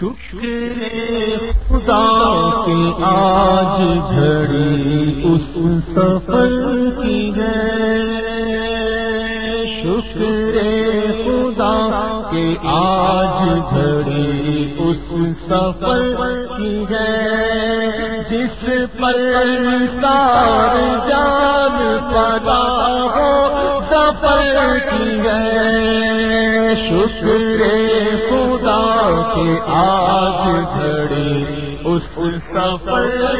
شکر خدا کی آج گھڑی اس سفر کی ہے۔ شکر خدا کے آج گھڑی اس سفر کی ہے۔ جس پر سار جان پتا ہو سفر کی ہے۔ شکر خدا کے آج گھڑی اس سفر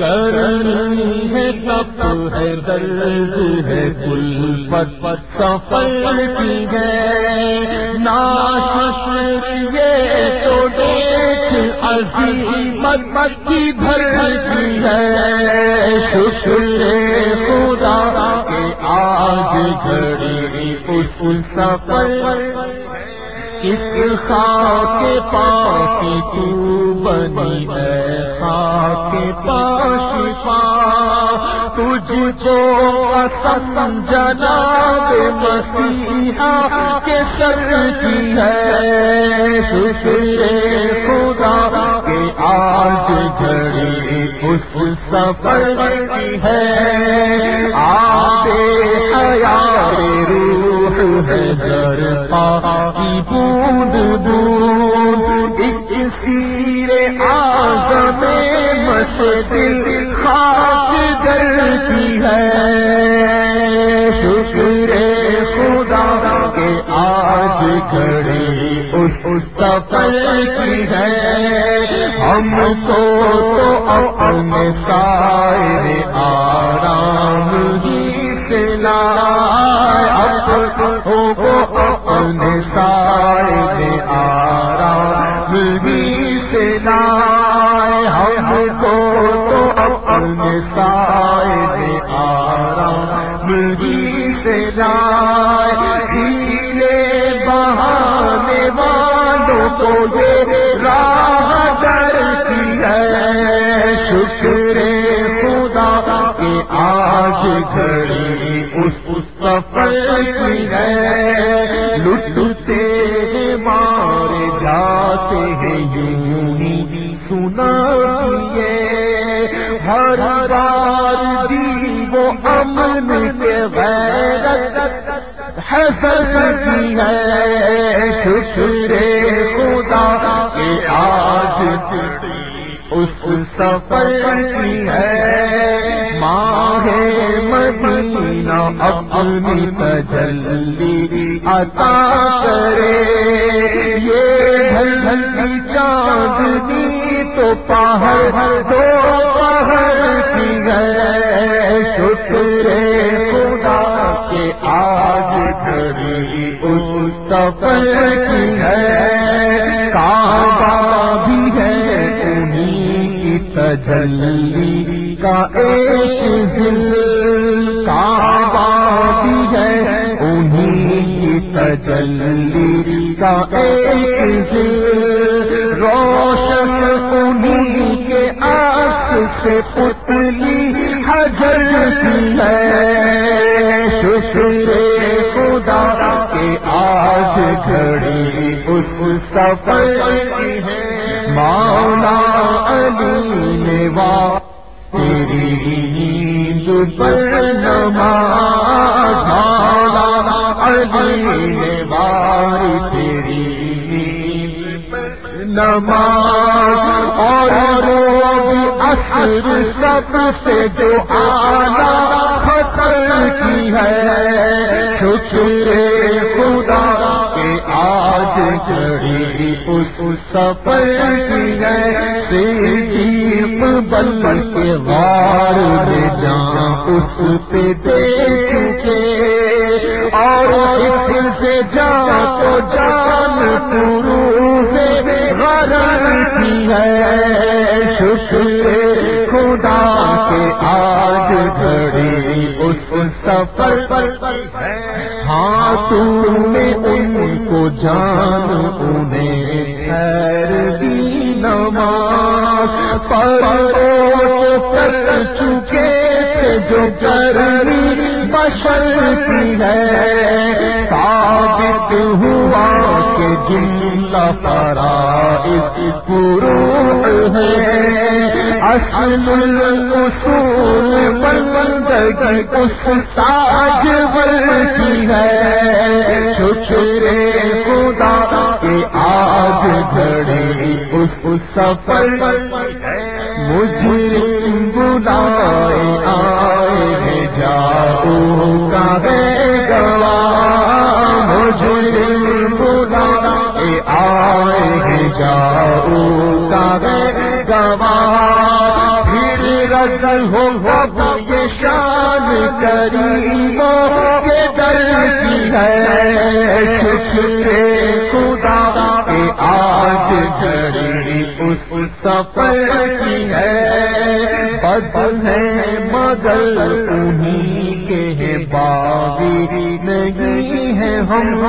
گرمی ہے، تپ ہے، درد ہے کل پت پت سفر کی ہے۔ ناش یہ تو دیکھ، عظیمت مت کی بھر ہے۔ شکر خدا کے آج گھڑی اس سفر اس خاک پاس تو بنی ہے، خاک پاس پا۔ تجھ کو اسم جناب مسیحا کے سر کی ہے۔ شکر خدا کے آج گھڑی اس سفر کی ہے آتے روح ہے در پا بوند ایک دل خاک درتی ہے شکر اس کی ہے۔ ہم کو تو اپنے سائے آرام ہی سے لائے کو اپنے سائے آرام ہی سے لائے ہم کو تو اپنے سائے آرام ہی سے لائے گھڑی اس سفر کی ہے۔ لٹتے مارے جاتے ہیں، یوں ہی سنا یہ ہر بار دی وہ امن کے غیرت حسن کی ہے۔ شکر خدا کے آج اس سفر کی ہے۔ ماہ مدینہ اپنی تجلی عطا کرے۔ یہ ڈھل کی چاندنی تو پہاڑ دو پہاڑ کی ہے۔ شکر خدا کے آج گھڑی اس سفر کی ہے۔ کعبہ بھی ہے انہیں کی تجلی۔ کا ایک دل کعبہ بھی ہے انہیں کی تجلی کا ایک دل روشن انہیں کے آس سے پتلی حجر ہے۔ شکر خدا کے آج گھڑی اس سفر کی ہے۔ مولا علی نے وا تیری نیند علی تیری نماز اور اصر سب سے جو آنا خطر کی ہے، شکر خدا سفر کی ہے بل کے غار میں جان اس پہ دیکھ کے اور اس سے جان تو جان پورو سے غرض کی ہے شکر خدا کے آج گھڑی اس سفر پر ہاں تم نے ان جان انہیں خیر دی نماز پر کر چکے جو کرنی بشر کی ہے۔ ثابت ہوا کہ جملہ فرائض فروع ہے۔ اصل الاصول بندگی اس تاج بلتی ہے۔ شکر خدا کے آج گھڑی اس سفر مجھے بلائے آئے جاؤ کا ہے گوا مجھے بلائے آئے جاؤ کا ہے گوا پھر رگل ہو یہ شان کری کے در کی ہے شکر خدا آج گھڑی اس سفر کی ہے پد ہے، مگر انہیں کے باغی نہیں ہے ہم۔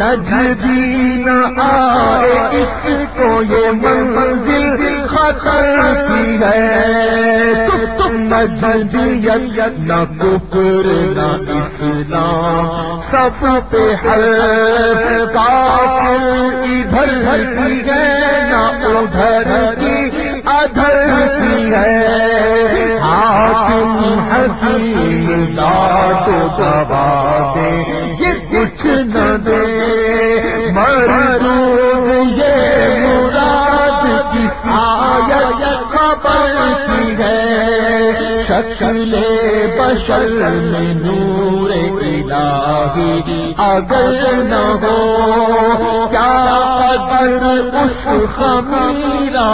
نجدی نہ آئے، اس کو یہ منزل خطر کی ہے۔ تم نجدیت نہ کفر، نہ اسلام۔ سب پہ ہر کافر ادھر کی ہے، نہ ادھر حاکم حکیم داد دبا دے یہ کچھ نہ دے مردود یہ مراد کی آیت خبر کی ہے شکل بشر میں نور الہی اگر نہ ہو کیا اگر اس خمیرا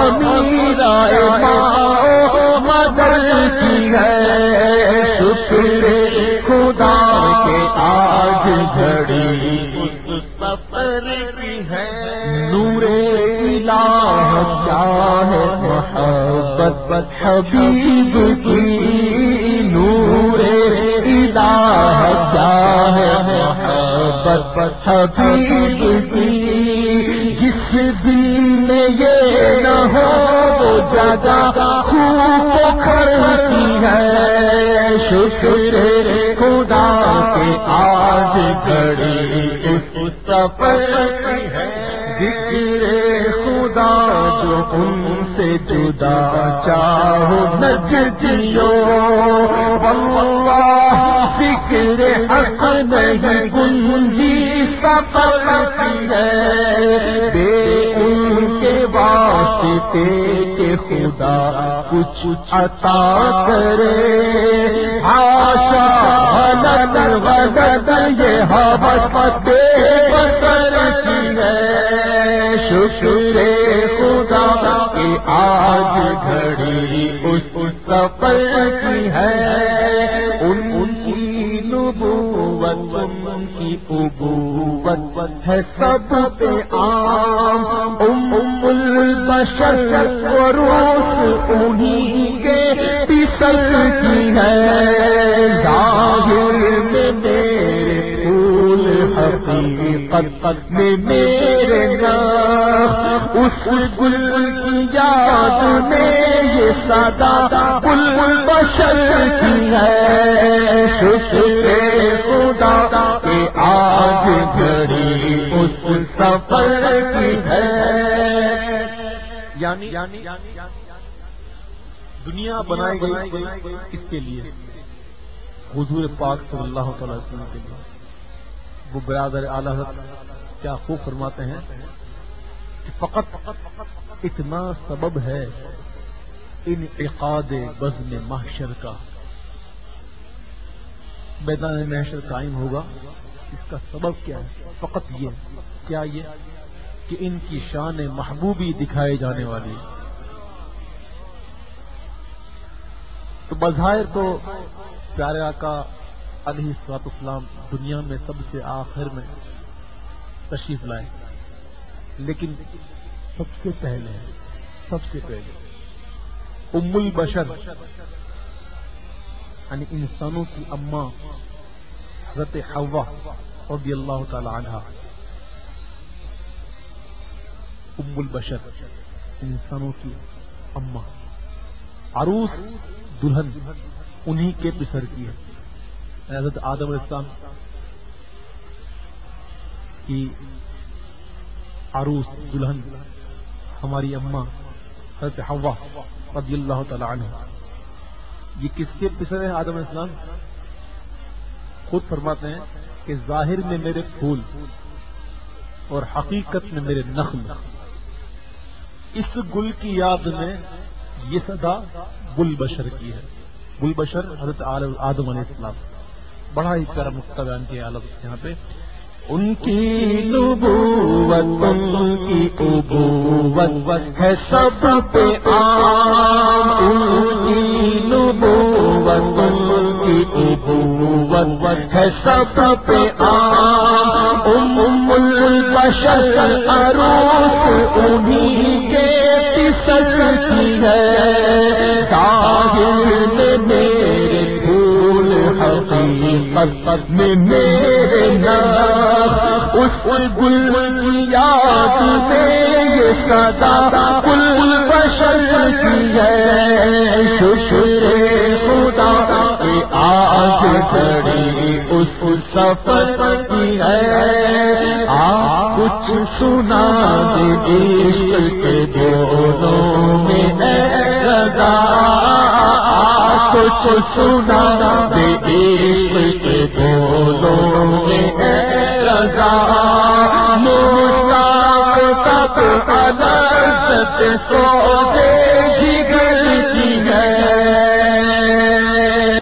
امیرا ماں مدر کی ہے۔ شکر خدا کے آج گھڑی۔ سفر کی ہے۔ نور الہ کیا ہے؟ محبت حبیب کی۔ نور الہ کیا ہے؟ محبت حبیب کی۔ جس دل یہ نہ ہو جگہ خوب کرتی ہے۔ شکر خدا کے آج گھڑی اس سفر ہے۔ ذکر خدا جو ان سے جدا چاہو نجدیو واللہ ذکر حق نہیں، گنجی سفر ہے۔ بے ان واسطے کے خدا کچھ عطا کرے۔ آشا غلط غلط یہ حوث بے کی ہے شکر خدا کی آج گھڑی اس سفر کی ہے۔ ان کی نبوت، ان کی ابوت ہے سب پہ عام۔ ام البشر وروس انہیں کے پسل کی ہے۔ ظاہر میں میرے پھول حقیقت میں میرے نام اس گل کی یاد میں یہ سدا پل بشر کی ہے۔ گھڑی اس سفر کی ہے۔ یعنی-, یعنی دنیا بنائی گئی اس کے لیے۔ حضور پاک صلی اللہ تعالی وسلم کے لیے۔ وہ برادر اعلی حضرت کیا خوب فرماتے ہیں کہ فقط اتنا سبب ہے ان عقاد بزم محشر کا۔ میدان محشر قائم ہوگا۔ اس کا سبب کیا ہے؟ فقط یہ۔ کیا یہ؟ کہ ان کی شان محبوبی دکھائے جانے والی۔ تو بظاہر تو پیارے آقا علیہ السلاط اسلام دنیا میں سب سے آخر میں تشریف لائے۔ لیکن سب سے پہلے، سب سے پہلے، ام البشر یعنی انسانوں کی اماں حضرت حوا رضی اللہ تعالی عنہ۔ ام البشر، انسانوں کی اماں عروس دلہن، انہی کے پسر کی ہے۔ حضرت آدم السلام کی عروس دلہن، ہماری اماں حضرت حوا رضی اللہ تعالی عنہ۔ یہ کس کے پسر ہے آدم اسلام خود فرماتے ہیں کہ ظاہر میں میرے پھول اور حقیقت میں میرے نخل۔ اس گل کی یاد میں یہ صدا گل بشر کی ہے۔ گل بشر حضرت آدم علیہ السلام۔ بڑا ہی پیارا مقطع بیان کیا عالم یہاں پہ۔ ان کی نبوت، ان کی ابوت ہے سب پہ عام ان کی ابوت ہے سب پہ عام۔ ام البشر عروس انہی کے پسر کی ہے۔ ظاہر میں میرے پھول حقیقت میں میرے نام اس گل یاد میں یہ صدا گل بشر کی ہے۔ شکر آج کڑی اس سفر کی ہے۔ آ کچھ سنا دے کے دونوں میں ہے کچھ سنا دے کے دونوں میں ہے رضا۔ سو دے جگر